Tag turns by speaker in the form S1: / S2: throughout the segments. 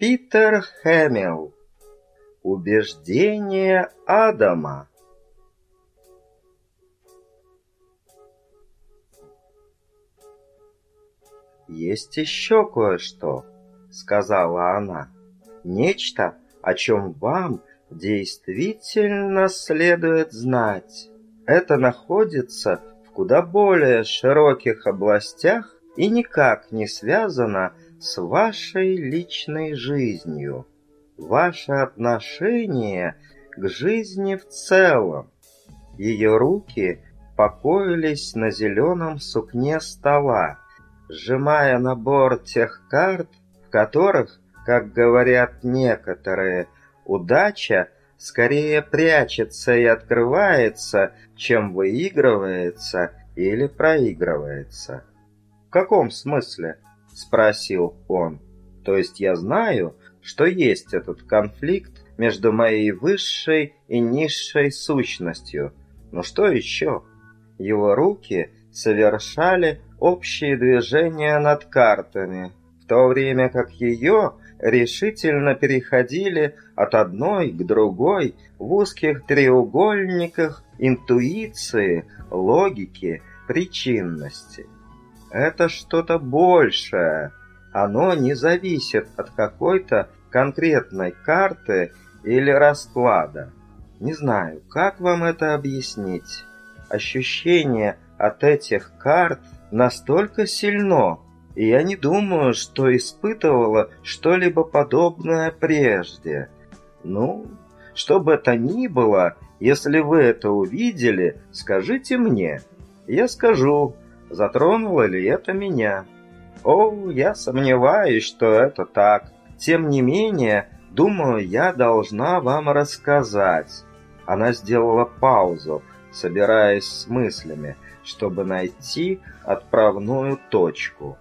S1: Питер Хэмилл. Убеждение Адама. «Есть еще кое-что», — сказала она. «Нечто, о чем вам действительно следует знать. Это находится в куда более широких областях и никак не связано с вашей личной жизнью, ваше отношение к жизни в целом. Ее руки покоились на зеленом сукне стола, сжимая набор тех карт, в которых, как говорят некоторые, удача скорее прячется и открывается, чем выигрывается или проигрывается. «В каком смысле?» — спросил он. «То есть я знаю, что есть этот конфликт между моей высшей и низшей сущностью. Но что еще?» Его руки совершали общие движения над картами, в то время как ее решительно переходили от одной к другой в узких треугольниках интуиции, логики, причинности. Это что-то большее. Оно не зависит от какой-то конкретной карты или расклада. Не знаю, как вам это объяснить. Ощущение от этих карт настолько сильно, и я не думаю, что испытывала что-либо подобное прежде. Ну, что бы это ни было, если вы это увидели, скажите мне. Я скажу, затронуло ли это меня. О, я сомневаюсь, что это так. Тем не менее, думаю, я должна вам рассказать. Она сделала паузу, собираясь с мыслями, чтобы найти отправную точку.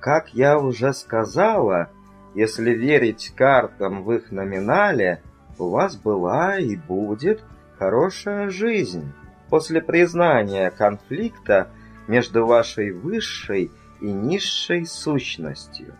S1: Как я уже сказала, если верить картам в их номинале, у вас была и будет хорошая жизнь. После признания конфликта между вашей высшей и низшей сущностью.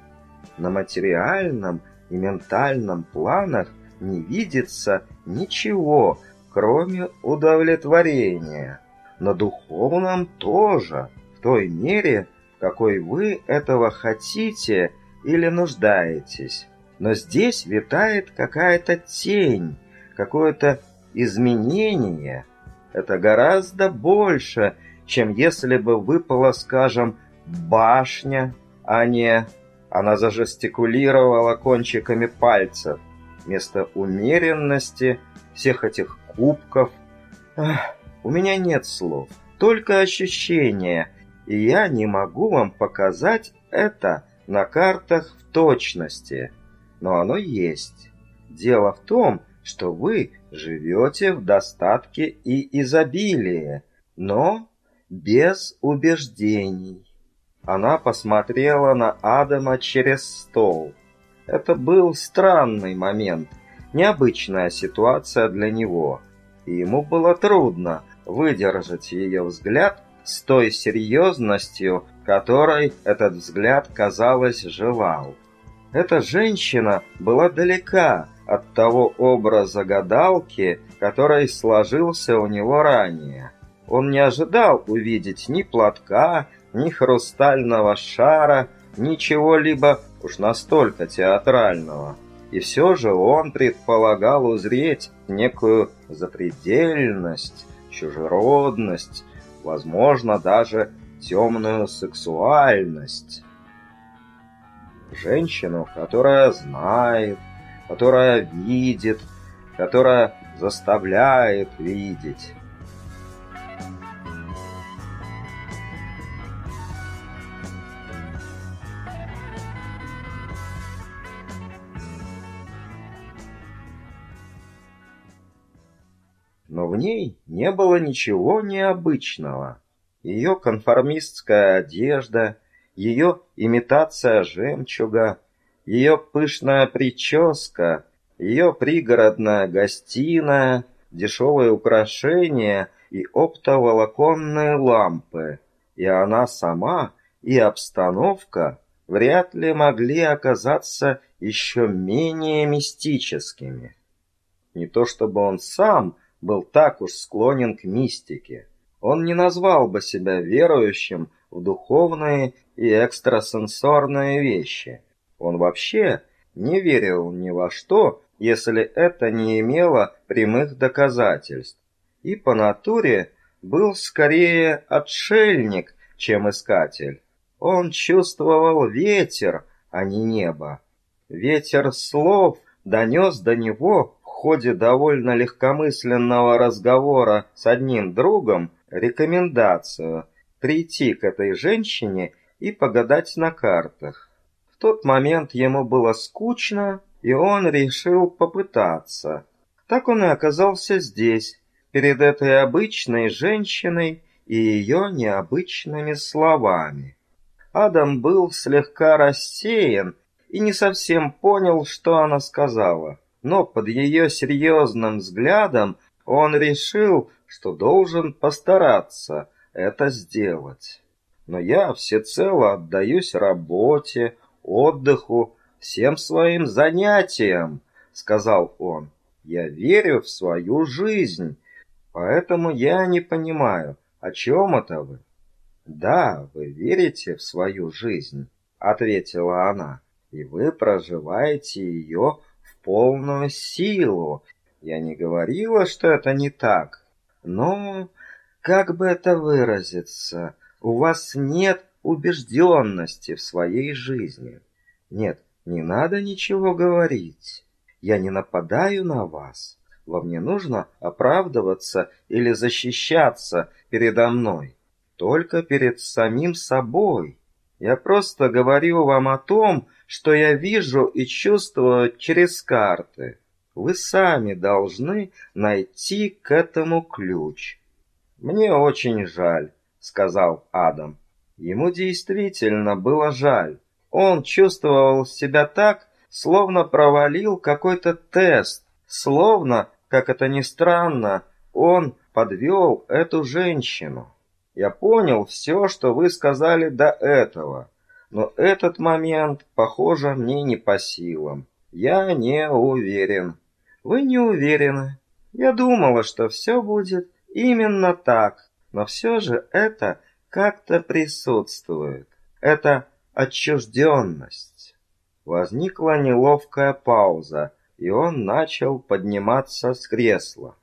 S1: На материальном и ментальном планах не видится ничего, кроме удовлетворения. На духовном тоже, в той мере, какой вы этого хотите или нуждаетесь. Но здесь витает какая-то тень, какое-то изменение. Это гораздо больше, чем если бы выпала, скажем, башня, а не... Она зажестикулировала кончиками пальцев. Вместо умеренности всех этих кубков... Ах, у меня нет слов, только ощущения, и я не могу вам показать это на картах в точности. Но оно есть. Дело в том, что вы живете в достатке и изобилии, но без убеждений. Она посмотрела на Адама через стол. Это был странный момент, необычная ситуация для него, и ему было трудно выдержать ее взгляд с той серьезностью, которой этот взгляд, казалось, желал. Эта женщина была далека от того образа гадалки, который сложился у него ранее. Он не ожидал увидеть ни платка, ни хрустального шара, ничего-либо уж настолько театрального. И все же он предполагал узреть некую запредельность, чужеродность, возможно, даже темную сексуальность. Женщину, которая знает, которая видит, которая заставляет видеть. Ней не было ничего необычного. Ее конформистская одежда, ее имитация жемчуга, ее пышная прическа, ее пригородная гостиная, дешевые украшения и оптоволоконные лампы. И она сама, и обстановка вряд ли могли оказаться еще менее мистическими. Не то чтобы он сам был так уж склонен к мистике. Он не назвал бы себя верующим в духовные и экстрасенсорные вещи. Он вообще не верил ни во что, если это не имело прямых доказательств. И по натуре был скорее отшельник, чем искатель. Он чувствовал ветер, а не небо. Ветер слов донес до него ходе довольно легкомысленного разговора с одним другом рекомендацию прийти к этой женщине и погадать на картах. В тот момент ему было скучно, и он решил попытаться. Так он и оказался здесь, перед этой обычной женщиной и ее необычными словами. Адам был слегка рассеян и не совсем понял, что она сказала, но под ее серьезным взглядом он решил, что должен постараться это сделать. Но я всецело отдаюсь работе, отдыху, всем своим занятиям, сказал он. Я верю в свою жизнь, поэтому я не понимаю, о чем это вы. Да, вы верите в свою жизнь, ответила она, и вы проживаете ее полную силу. Я не говорила, что это не так, но, как бы это выразиться, у вас нет убежденности в своей жизни. Нет, не надо ничего говорить. Я не нападаю на вас. Вам не нужно оправдываться или защищаться передо мной. Только перед самим собой. Я просто говорю вам о том, что я вижу и чувствую через карты. Вы сами должны найти к этому ключ. Мне очень жаль, сказал Адам. Ему действительно было жаль. Он чувствовал себя так, словно провалил какой-то тест, словно, как это ни странно, он подвел эту женщину. Я понял все, что вы сказали до этого, но этот момент, похоже, мне не по силам. Я не уверен. Вы не уверены. Я думала, что все будет именно так, но все же это как-то присутствует. Это отчужденность. Возникла неловкая пауза, и он начал подниматься с кресла.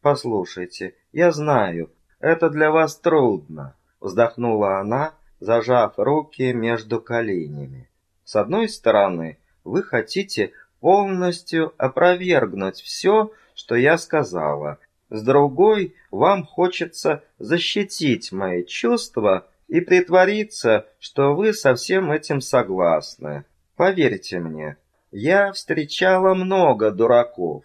S1: «Послушайте, я знаю, это для вас трудно», — вздохнула она, зажав руки между коленями. «С одной стороны, вы хотите полностью опровергнуть все, что я сказала. С другой, вам хочется защитить мои чувства и притвориться, что вы со всем этим согласны. Поверьте мне, я встречала много дураков,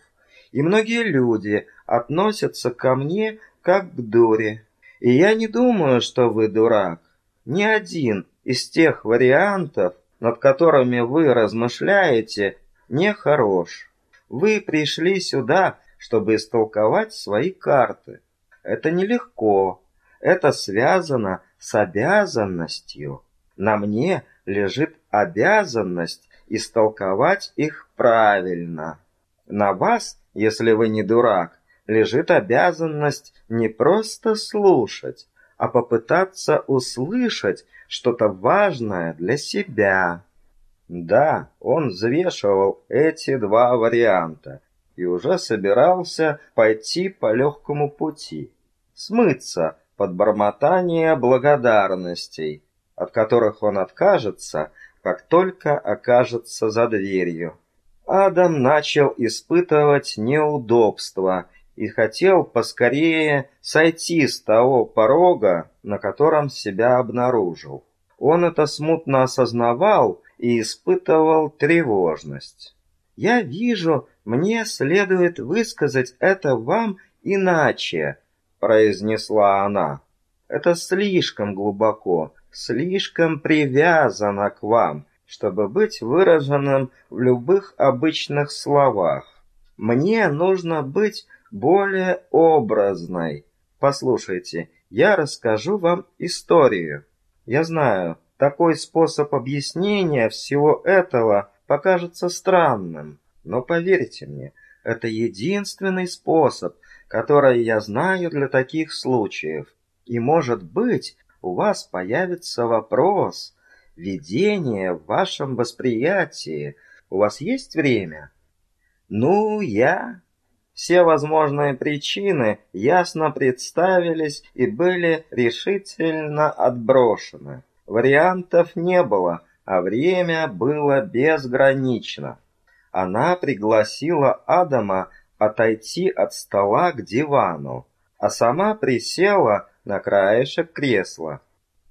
S1: и многие люди относятся ко мне как к дуре. И я не думаю, что вы дурак. Ни один из тех вариантов, над которыми вы размышляете, не хорош. Вы пришли сюда, чтобы истолковать свои карты. Это нелегко. Это связано с обязанностью. На мне лежит обязанность истолковать их правильно. На вас, если вы не дурак, лежит обязанность не просто слушать, а попытаться услышать что-то важное для себя. Да, он взвешивал эти два варианта и уже собирался пойти по легкому пути, смыться под бормотание благодарностей, от которых он откажется, как только окажется за дверью. Адам начал испытывать неудобства и хотел поскорее сойти с того порога, на котором себя обнаружил. Он это смутно осознавал и испытывал тревожность. «Я вижу, мне следует высказать это вам иначе», произнесла она. Это слишком глубоко, слишком привязано к вам, чтобы быть выраженным в любых обычных словах. Мне нужно быть более образной. Послушайте, я расскажу вам историю. Я знаю, Такой способ объяснения всего этого покажется странным, но поверьте мне, это единственный способ, который я знаю для таких случаев. И, может быть, у вас появится вопрос, видение в вашем восприятии. У вас есть время? Ну, я... Все возможные причины ясно представились и были решительно отброшены. Вариантов не было, а время было безгранично. Она пригласила Адама отойти от стола к дивану, а сама присела на краешек кресла.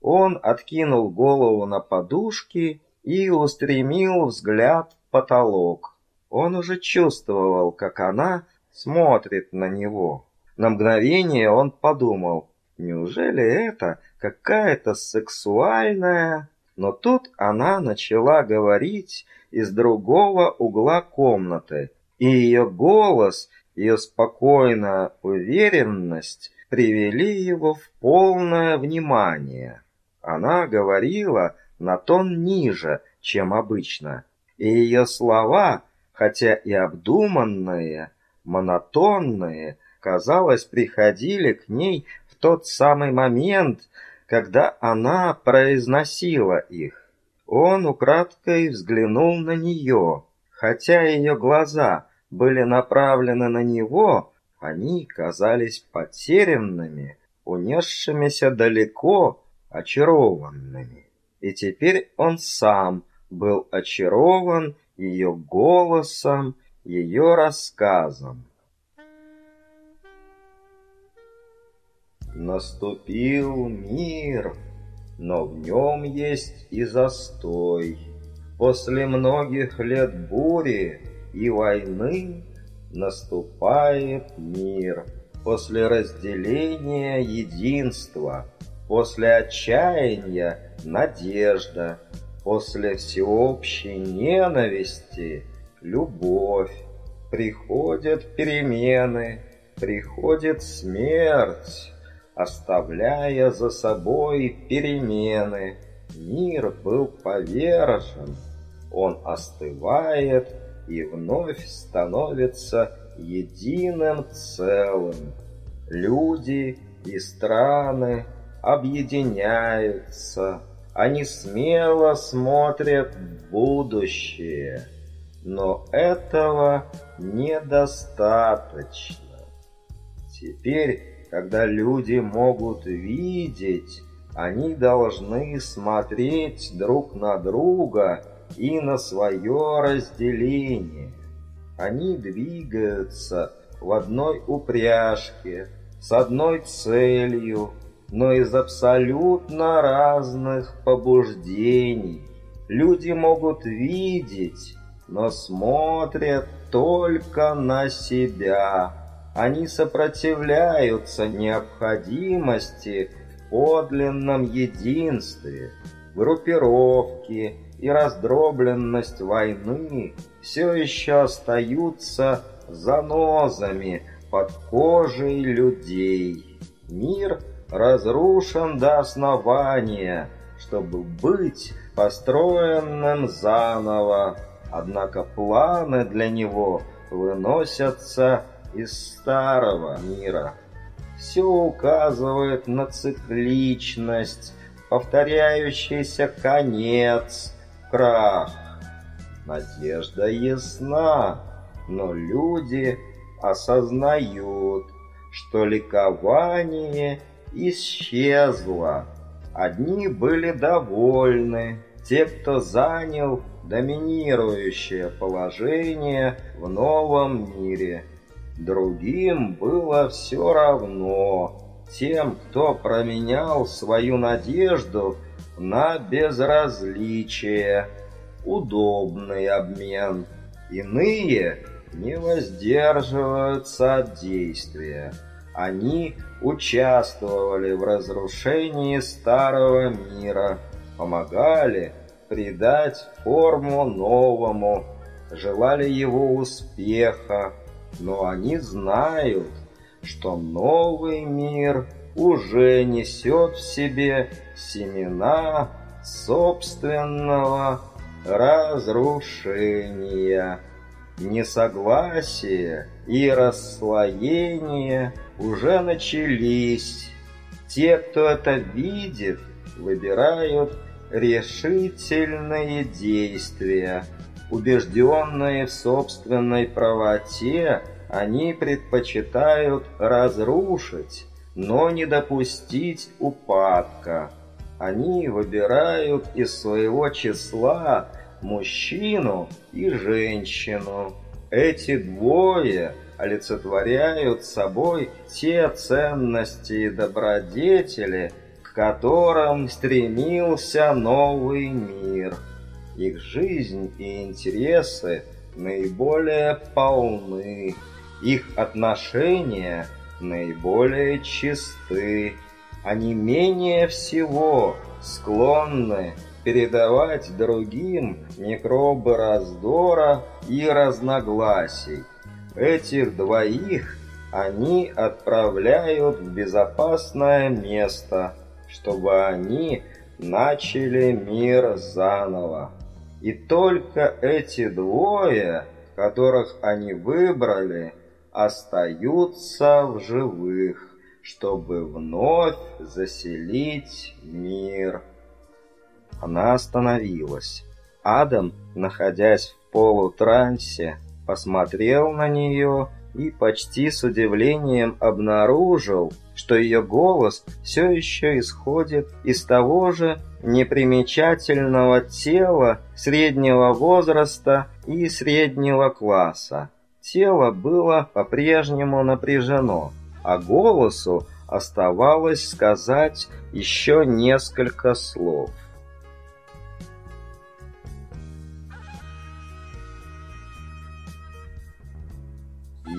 S1: Он откинул голову на подушки и устремил взгляд в потолок. Он уже чувствовал, как она смотрит на него. На мгновение он подумал, неужели это какая-то сексуальная... Но тут она начала говорить из другого угла комнаты, и ее голос, ее спокойная уверенность привели его в полное внимание. Она говорила на тон ниже, чем обычно, и ее слова, хотя и обдуманные, монотонные, казалось, приходили к ней в тот самый момент, когда она произносила их. Он украдкой взглянул на нее. Хотя ее глаза были направлены на него, они казались потерянными, унесшимися далеко, очарованными. И теперь он сам был очарован ее голосом, ее рассказом. Наступил мир, но в нем есть и застой. После многих лет бури и войны наступает мир. После разделения единства, после отчаяния надежда, после всеобщей ненависти любовь. Приходят перемены, приходит смерть, оставляя за собой перемены. Мир был повержен, он остывает и вновь становится единым целым. Люди и страны объединяются, они смело смотрят в будущее. Но этого недостаточно. Теперь когда люди могут видеть, они должны смотреть друг на друга и на свое разделение. Они двигаются в одной упряжке, с одной целью, но из абсолютно разных побуждений. Люди могут видеть, но смотрят только на себя они сопротивляются необходимости в подлинном единстве. Группировки и раздробленность войны все еще остаются занозами под кожей людей. Мир разрушен до основания, чтобы быть построенным заново. Однако планы для него выносятся из старого мира. Все указывает на цикличность, повторяющийся конец, крах. Надежда ясна, но люди осознают, что ликование исчезло. Одни были довольны, те, кто занял доминирующее положение в новом мире – Другим было все равно. Тем, кто променял свою надежду на безразличие. Удобный обмен. Иные не воздерживаются от действия. Они участвовали в разрушении старого мира, помогали придать форму новому, желали его успеха, но они знают, что новый мир уже несет в себе семена собственного разрушения. Несогласие и расслоение уже начались. Те, кто это видит, выбирают решительные действия. Убежденные в собственной правоте, они предпочитают разрушить, но не допустить упадка. Они выбирают из своего числа мужчину и женщину. Эти двое олицетворяют собой те ценности и добродетели, которым стремился новый мир. Их жизнь и интересы наиболее полны, их отношения наиболее чисты, они менее всего склонны передавать другим микробы раздора и разногласий. Этих двоих они отправляют в безопасное место, чтобы они начали мир заново. И только эти двое, которых они выбрали, остаются в живых, чтобы вновь заселить мир. Она остановилась. Адам, находясь в полутрансе, посмотрел на нее и почти с удивлением обнаружил, что ее голос все еще исходит из того же непримечательного тела среднего возраста и среднего класса. Тело было по-прежнему напряжено, а голосу оставалось сказать еще несколько слов.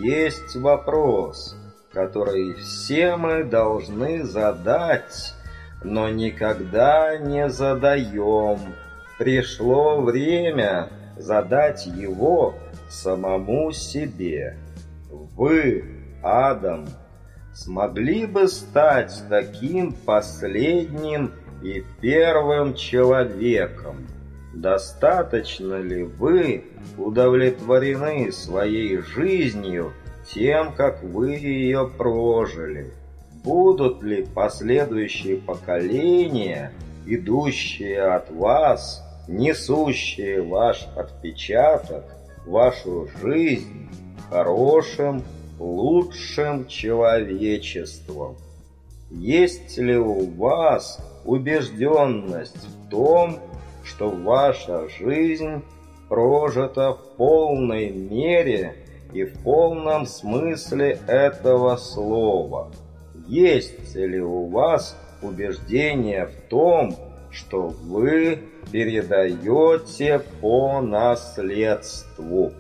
S1: Есть вопрос, который все мы должны задать, но никогда не задаем. Пришло время задать его самому себе. Вы, Адам, смогли бы стать таким последним и первым человеком? Достаточно ли вы удовлетворены своей жизнью тем, как вы ее прожили? Будут ли последующие поколения, идущие от вас, несущие ваш отпечаток, вашу жизнь хорошим, лучшим человечеством? Есть ли у вас убежденность в том, что ваша жизнь прожита в полной мере и в полном смысле этого слова. Есть ли у вас убеждение в том, что вы передаете по наследству?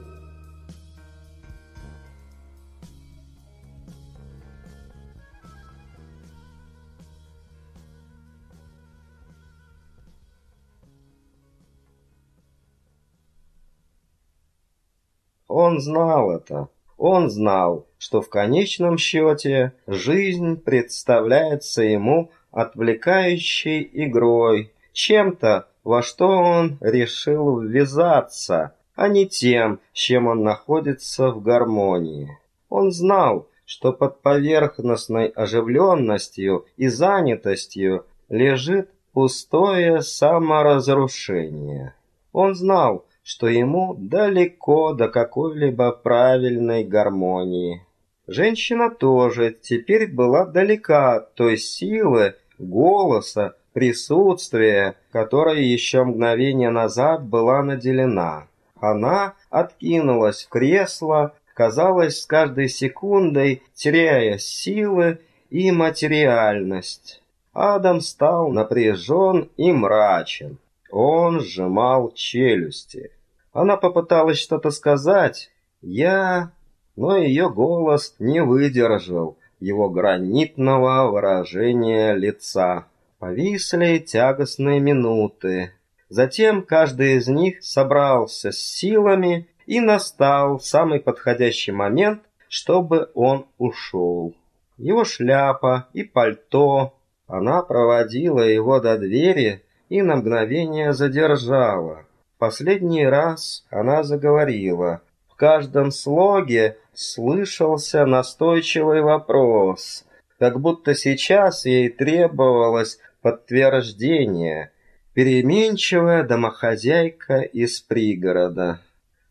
S1: Он знал это. Он знал, что в конечном счете жизнь представляется ему отвлекающей игрой, чем-то, во что он решил ввязаться, а не тем, с чем он находится в гармонии. Он знал, что под поверхностной оживленностью и занятостью лежит пустое саморазрушение. Он знал, что ему далеко до какой-либо правильной гармонии. Женщина тоже теперь была далека от той силы, голоса, присутствия, которой еще мгновение назад была наделена. Она откинулась в кресло, казалось, с каждой секундой теряя силы и материальность. Адам стал напряжен и мрачен. Он сжимал челюсти. Она попыталась что-то сказать. Я... Но ее голос не выдержал его гранитного выражения лица. Повисли тягостные минуты. Затем каждый из них собрался с силами и настал самый подходящий момент, чтобы он ушел. Его шляпа и пальто. Она проводила его до двери, и на мгновение задержала. Последний раз она заговорила. В каждом слоге слышался настойчивый вопрос, как будто сейчас ей требовалось подтверждение. Переменчивая домохозяйка из пригорода.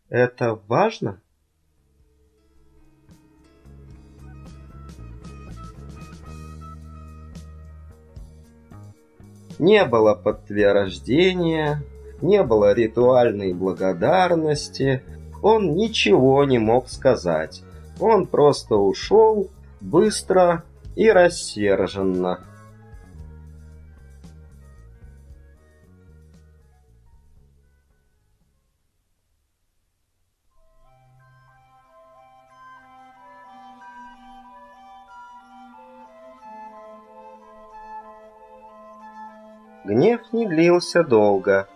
S1: Это важно? Не было подтверждения, не было ритуальной благодарности, он ничего не мог сказать. Он просто ушел быстро и рассерженно. Гнев не длился долго.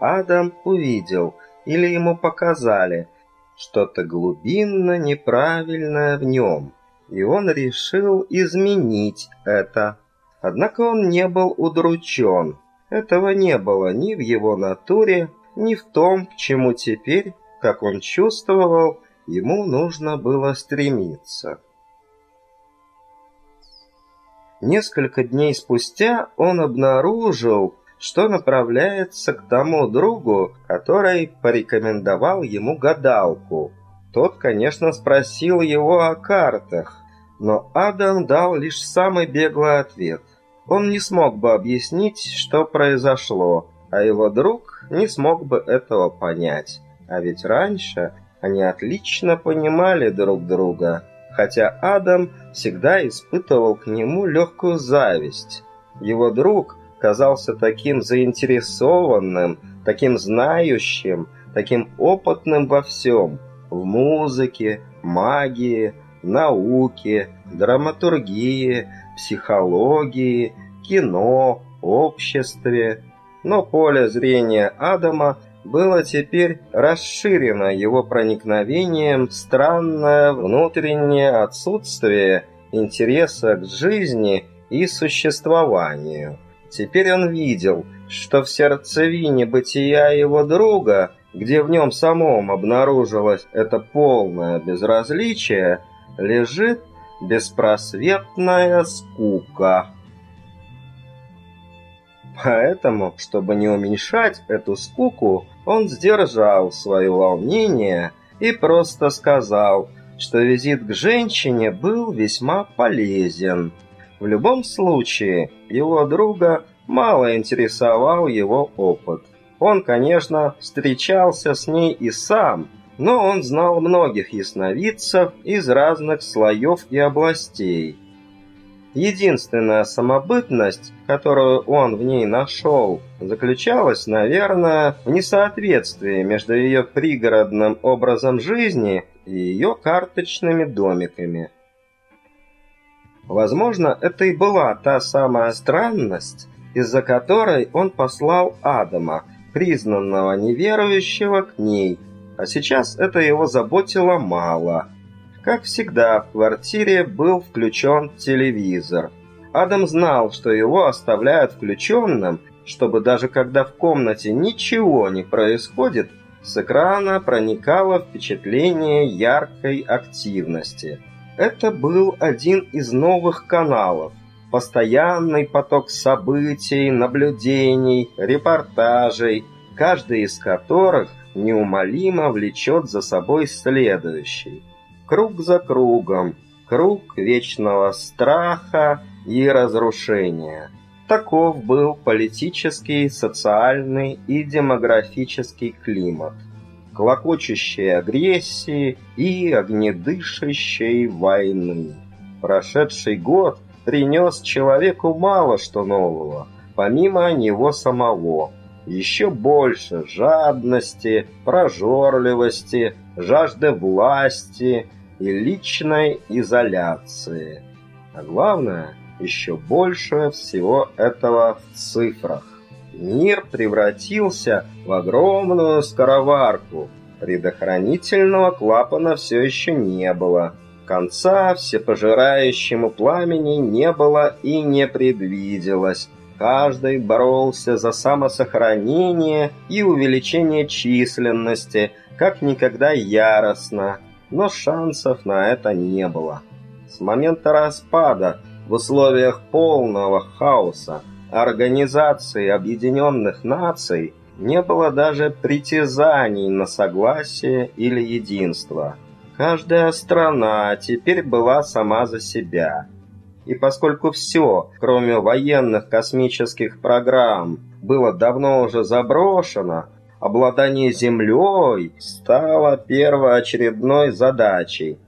S1: Адам увидел, или ему показали, что-то глубинно неправильное в нем, и он решил изменить это. Однако он не был удручен. Этого не было ни в его натуре, ни в том, к чему теперь, как он чувствовал, ему нужно было стремиться. Несколько дней спустя он обнаружил, что направляется к тому другу, который порекомендовал ему гадалку. Тот, конечно, спросил его о картах, но Адам дал лишь самый беглый ответ. Он не смог бы объяснить, что произошло, а его друг не смог бы этого понять. А ведь раньше они отлично понимали друг друга хотя Адам всегда испытывал к нему легкую зависть. Его друг казался таким заинтересованным, таким знающим, таким опытным во всем – в музыке, магии, науке, драматургии, психологии, кино, обществе. Но поле зрения Адама было теперь расширено его проникновением в странное внутреннее отсутствие интереса к жизни и существованию. Теперь он видел, что в сердцевине бытия его друга, где в нем самом обнаружилось это полное безразличие, лежит беспросветная скука. Поэтому, чтобы не уменьшать эту скуку, он сдержал свое волнение и просто сказал, что визит к женщине был весьма полезен. В любом случае, его друга мало интересовал его опыт. Он, конечно, встречался с ней и сам, но он знал многих ясновидцев из разных слоев и областей. Единственная самобытность, которую он в ней нашел, заключалась, наверное, в несоответствии между ее пригородным образом жизни и ее карточными домиками. Возможно, это и была та самая странность, из-за которой он послал Адама, признанного неверующего, к ней, а сейчас это его заботило мало – как всегда, в квартире был включен телевизор. Адам знал, что его оставляют включенным, чтобы даже когда в комнате ничего не происходит, с экрана проникало впечатление яркой активности. Это был один из новых каналов. Постоянный поток событий, наблюдений, репортажей, каждый из которых неумолимо влечет за собой следующий круг за кругом, круг вечного страха и разрушения. Таков был политический, социальный и демографический климат, клокочущей агрессии и огнедышащей войны. Прошедший год принес человеку мало что нового, помимо него самого. Еще больше жадности, прожорливости, жажды власти – и личной изоляции. А главное, еще больше всего этого в цифрах. Мир превратился в огромную скороварку. Предохранительного клапана все еще не было. Конца всепожирающему пламени не было и не предвиделось. Каждый боролся за самосохранение и увеличение численности, как никогда яростно, но шансов на это не было. С момента распада, в условиях полного хаоса, Организации Объединенных Наций не было даже притязаний на согласие или единство. Каждая страна теперь была сама за себя. И поскольку все, кроме военных космических программ, было давно уже заброшено, обладание Землей стало первоочередной задачей.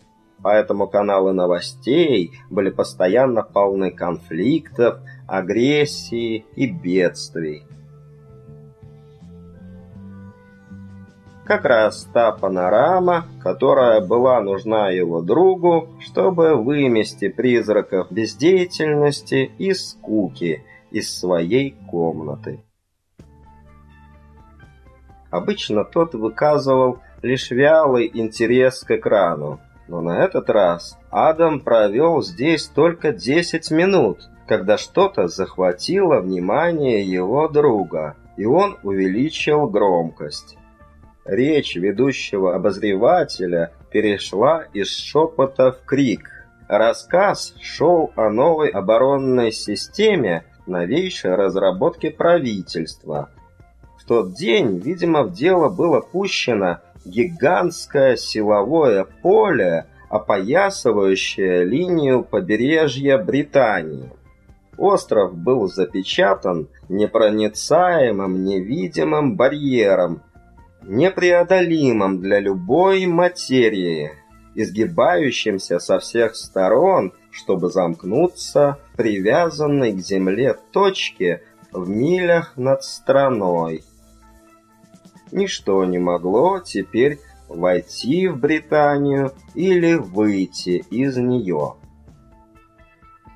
S1: Поэтому каналы новостей были постоянно полны конфликтов, агрессии и бедствий. как раз та панорама, которая была нужна его другу, чтобы вымести призраков бездеятельности и скуки из своей комнаты. Обычно тот выказывал лишь вялый интерес к экрану, но на этот раз Адам провел здесь только 10 минут, когда что-то захватило внимание его друга, и он увеличил громкость. Речь ведущего обозревателя перешла из шепота в крик. Рассказ шел о новой оборонной системе новейшей разработки правительства. В тот день, видимо, в дело было пущено гигантское силовое поле, опоясывающее линию побережья Британии. Остров был запечатан непроницаемым невидимым барьером, непреодолимым для любой материи, изгибающимся со всех сторон, чтобы замкнуться привязанной к земле точке в милях над страной. Ничто не могло теперь войти в Британию или выйти из нее.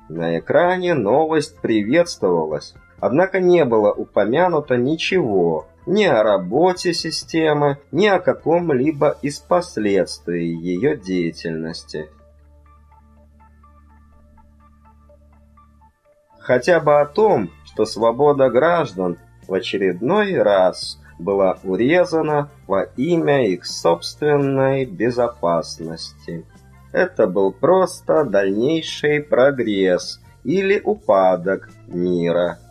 S1: На экране новость приветствовалась, однако не было упомянуто ничего ни о работе системы, ни о каком-либо из последствий ее деятельности. Хотя бы о том, что свобода граждан в очередной раз была урезана во имя их собственной безопасности. Это был просто дальнейший прогресс или упадок мира –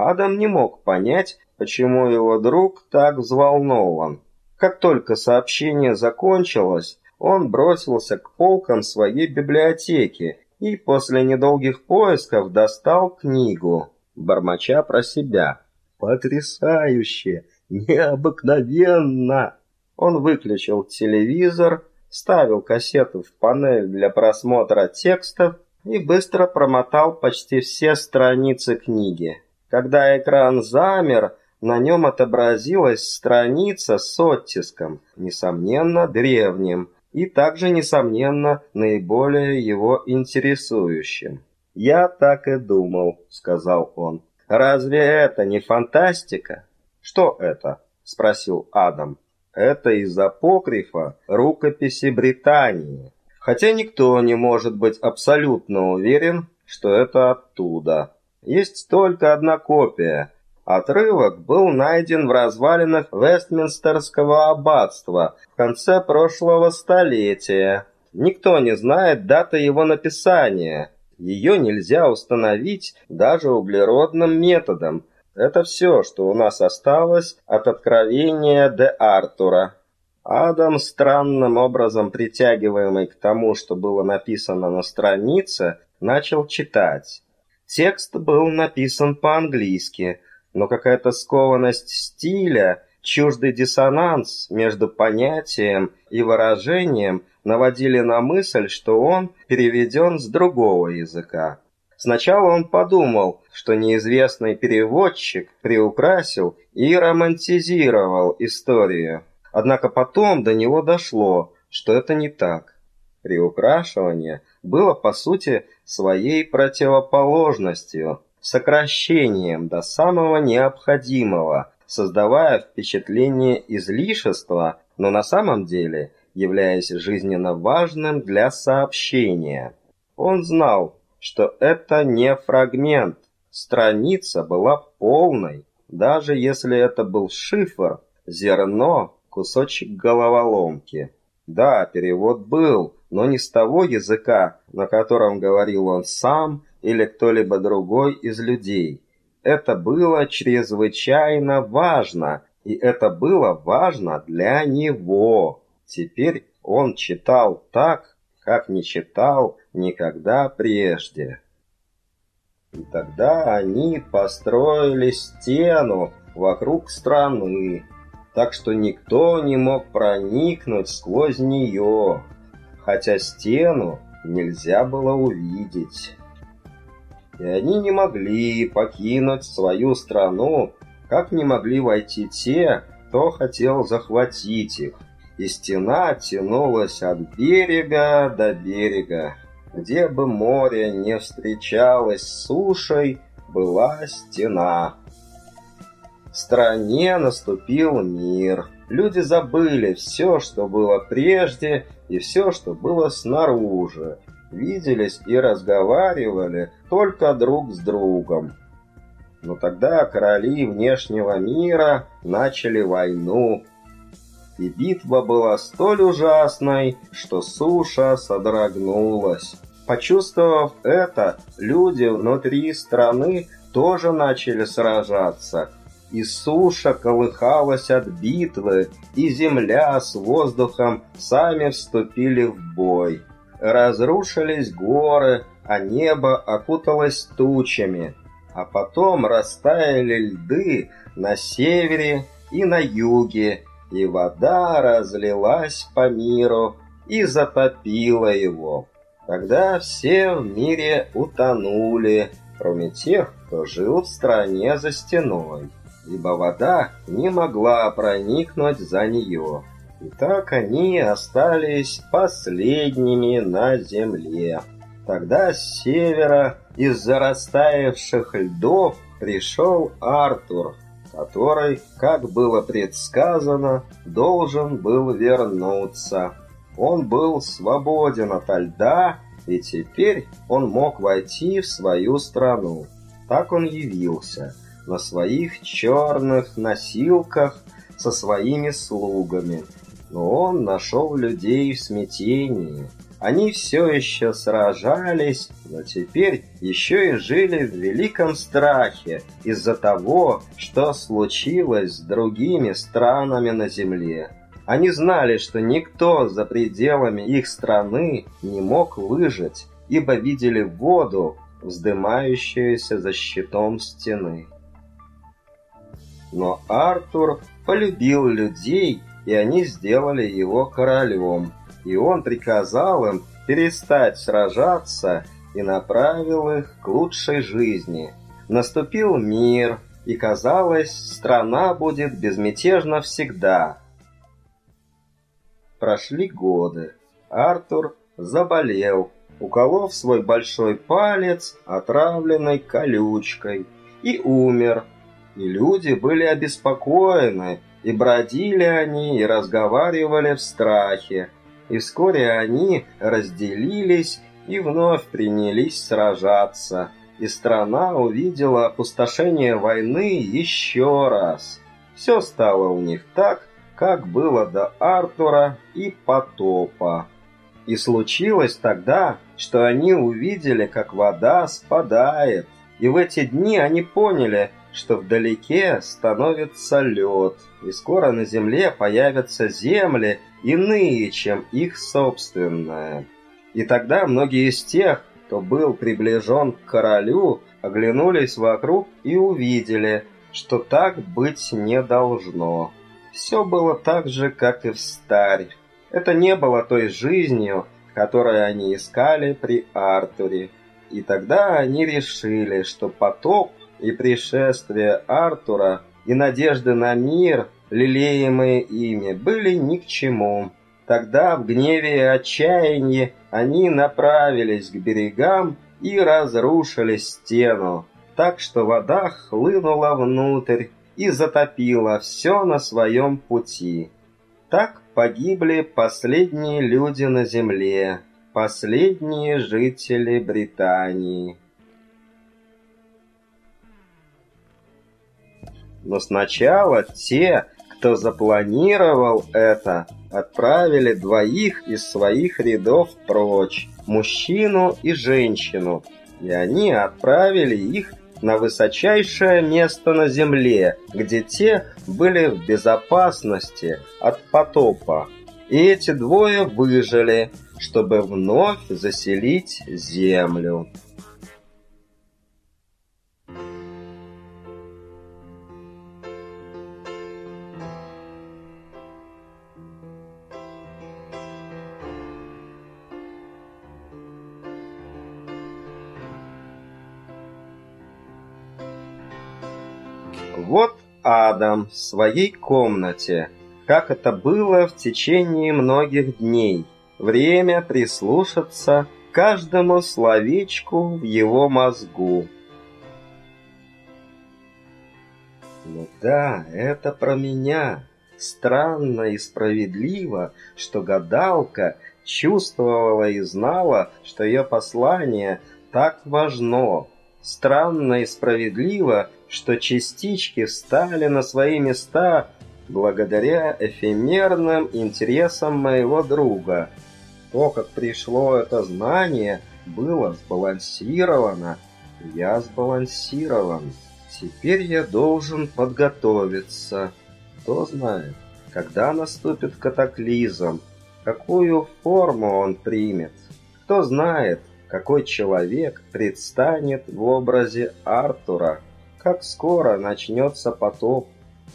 S1: Адам не мог понять, почему его друг так взволнован. Как только сообщение закончилось, он бросился к полкам своей библиотеки и после недолгих поисков достал книгу, бормоча про себя. «Потрясающе! Необыкновенно!» Он выключил телевизор, ставил кассету в панель для просмотра текстов и быстро промотал почти все страницы книги. Когда экран замер, на нем отобразилась страница с оттиском, несомненно, древним, и также, несомненно, наиболее его интересующим. «Я так и думал», — сказал он. «Разве это не фантастика?» «Что это?» — спросил Адам. «Это из апокрифа рукописи Британии. Хотя никто не может быть абсолютно уверен, что это оттуда». Есть только одна копия. Отрывок был найден в развалинах Вестминстерского аббатства в конце прошлого столетия. Никто не знает даты его написания. Ее нельзя установить даже углеродным методом. Это все, что у нас осталось от откровения де Артура. Адам, странным образом притягиваемый к тому, что было написано на странице, начал читать. Текст был написан по-английски, но какая-то скованность стиля, чуждый диссонанс между понятием и выражением наводили на мысль, что он переведен с другого языка. Сначала он подумал, что неизвестный переводчик приукрасил и романтизировал историю. Однако потом до него дошло, что это не так. Приукрашивание было, по сути, своей противоположностью, сокращением до самого необходимого, создавая впечатление излишества, но на самом деле являясь жизненно важным для сообщения. Он знал, что это не фрагмент, страница была полной, даже если это был шифр, зерно, кусочек головоломки. Да, перевод был, но не с того языка, на котором говорил он сам или кто-либо другой из людей. Это было чрезвычайно важно, и это было важно для него. Теперь он читал так, как не читал никогда прежде. И тогда они построили стену вокруг страны, так что никто не мог проникнуть сквозь нее, хотя стену нельзя было увидеть. И они не могли покинуть свою страну, как не могли войти те, кто хотел захватить их. И стена тянулась от берега до берега. Где бы море не встречалось с сушей, была стена стране наступил мир. Люди забыли все, что было прежде, и все, что было снаружи. Виделись и разговаривали только друг с другом. Но тогда короли внешнего мира начали войну. И битва была столь ужасной, что суша содрогнулась. Почувствовав это, люди внутри страны тоже начали сражаться – и суша колыхалась от битвы, и земля с воздухом сами вступили в бой. Разрушились горы, а небо окуталось тучами, а потом растаяли льды на севере и на юге, и вода разлилась по миру и затопила его. Тогда все в мире утонули, кроме тех, кто жил в стране за стеной ибо вода не могла проникнуть за нее. И так они остались последними на земле. Тогда с севера из-за льдов пришел Артур, который, как было предсказано, должен был вернуться. Он был свободен от льда, и теперь он мог войти в свою страну. Так он явился – на своих черных носилках со своими слугами. Но он нашел людей в смятении. Они все еще сражались, но теперь еще и жили в великом страхе из-за того, что случилось с другими странами на земле. Они знали, что никто за пределами их страны не мог выжить, ибо видели воду, вздымающуюся за щитом стены. Но Артур полюбил людей, и они сделали его королем. И он приказал им перестать сражаться и направил их к лучшей жизни. Наступил мир, и казалось, страна будет безмятежна всегда. Прошли годы. Артур заболел, уколов свой большой палец отравленной колючкой, и умер, и люди были обеспокоены, и бродили они, и разговаривали в страхе. И вскоре они разделились и вновь принялись сражаться. И страна увидела опустошение войны еще раз. Все стало у них так, как было до Артура и потопа. И случилось тогда, что они увидели, как вода спадает. И в эти дни они поняли, что вдалеке становится лед, и скоро на земле появятся земли, иные, чем их собственная. И тогда многие из тех, кто был приближен к королю, оглянулись вокруг и увидели, что так быть не должно. Все было так же, как и в старь. Это не было той жизнью, которую они искали при Артуре. И тогда они решили, что потоп и пришествие Артура, и надежды на мир, лелеемые ими, были ни к чему. Тогда в гневе и отчаянии они направились к берегам и разрушили стену, так что вода хлынула внутрь и затопила все на своем пути. Так погибли последние люди на Земле, последние жители Британии. Но сначала те, кто запланировал это, отправили двоих из своих рядов прочь, мужчину и женщину, и они отправили их на высочайшее место на земле, где те были в безопасности от потопа. И эти двое выжили, чтобы вновь заселить землю. Адам в своей комнате, как это было в течение многих дней. Время прислушаться каждому словечку в его мозгу. Ну да, это про меня. Странно и справедливо, что гадалка чувствовала и знала, что ее послание так важно. Странно и справедливо, что частички встали на свои места благодаря эфемерным интересам моего друга. То, как пришло это знание, было сбалансировано. Я сбалансирован. Теперь я должен подготовиться. Кто знает, когда наступит катаклизм, какую форму он примет. Кто знает, какой человек предстанет в образе Артура как скоро начнется потоп.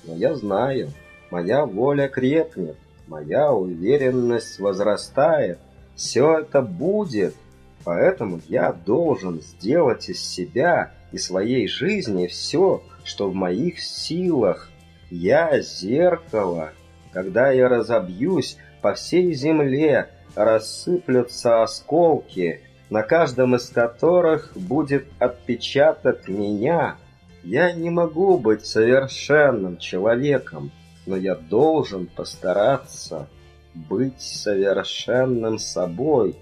S1: Но я знаю, моя воля крепнет, моя уверенность возрастает. Все это будет, поэтому я должен сделать из себя и своей жизни все, что в моих силах. Я зеркало. Когда я разобьюсь, по всей земле рассыплются осколки, на каждом из которых будет отпечаток меня, я не могу быть совершенным человеком, но я должен постараться быть совершенным собой.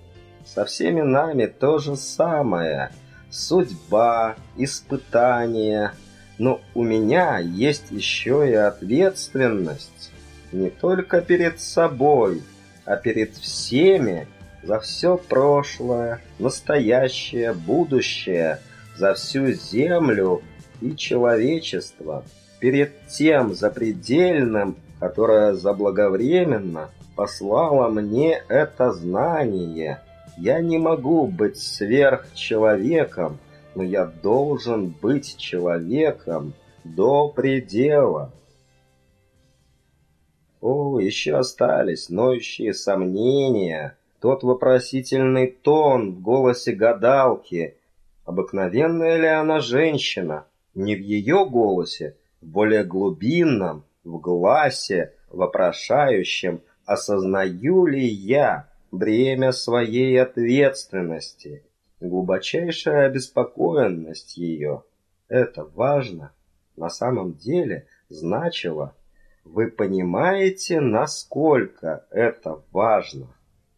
S1: Со всеми нами то же самое. Судьба, испытания. Но у меня есть еще и ответственность. Не только перед собой, а перед всеми за все прошлое, настоящее, будущее, за всю землю и человечество перед тем запредельным, которое заблаговременно послало мне это знание. Я не могу быть сверхчеловеком, но я должен быть человеком до предела. О, еще остались ноющие сомнения, тот вопросительный тон в голосе гадалки. Обыкновенная ли она женщина? Не в ее голосе, в более глубинном, в гласе, вопрошающем, осознаю ли я бремя своей ответственности, глубочайшая обеспокоенность ее. Это важно. На самом деле значило, вы понимаете, насколько это важно?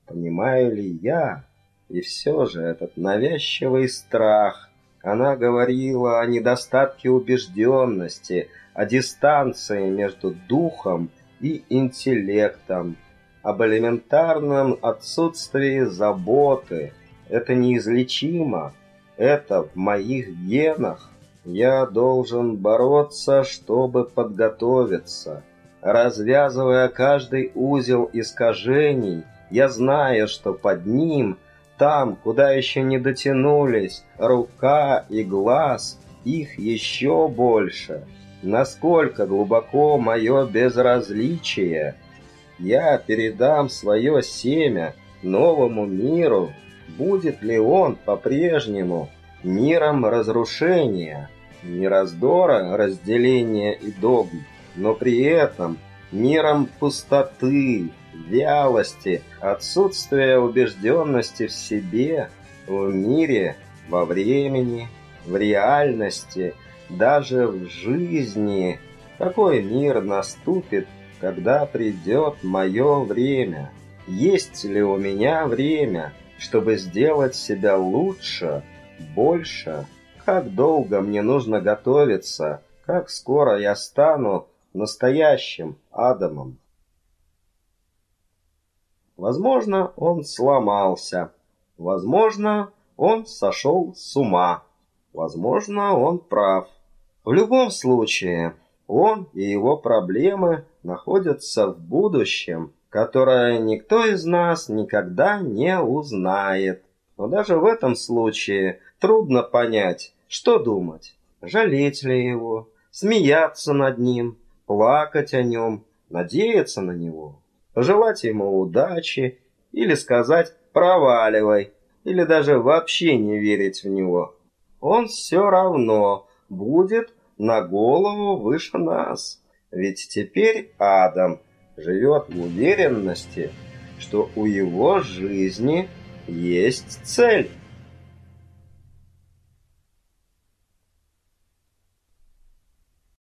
S1: Понимаю ли я? И все же этот навязчивый страх, она говорила о недостатке убежденности, о дистанции между духом и интеллектом, об элементарном отсутствии заботы. Это неизлечимо. Это в моих генах. Я должен бороться, чтобы подготовиться. Развязывая каждый узел искажений, я знаю, что под ним там, куда еще не дотянулись рука и глаз, их еще больше. Насколько глубоко мое безразличие. Я передам свое семя новому миру. Будет ли он по-прежнему миром разрушения, не раздора, разделения и догм, но при этом миром пустоты, вялости, отсутствия убежденности в себе, в мире, во времени, в реальности, даже в жизни. Какой мир наступит, когда придет мое время. Есть ли у меня время, чтобы сделать себя лучше, больше? Как долго мне нужно готовиться? Как скоро я стану настоящим Адамом? Возможно, он сломался. Возможно, он сошел с ума. Возможно, он прав. В любом случае, он и его проблемы находятся в будущем, которое никто из нас никогда не узнает. Но даже в этом случае трудно понять, что думать. Жалеть ли его, смеяться над ним, плакать о нем, надеяться на него, пожелать ему удачи или сказать «проваливай», или даже вообще не верить в него. Он все равно будет на голову выше нас. Ведь теперь Адам живет в уверенности, что у его жизни есть цель.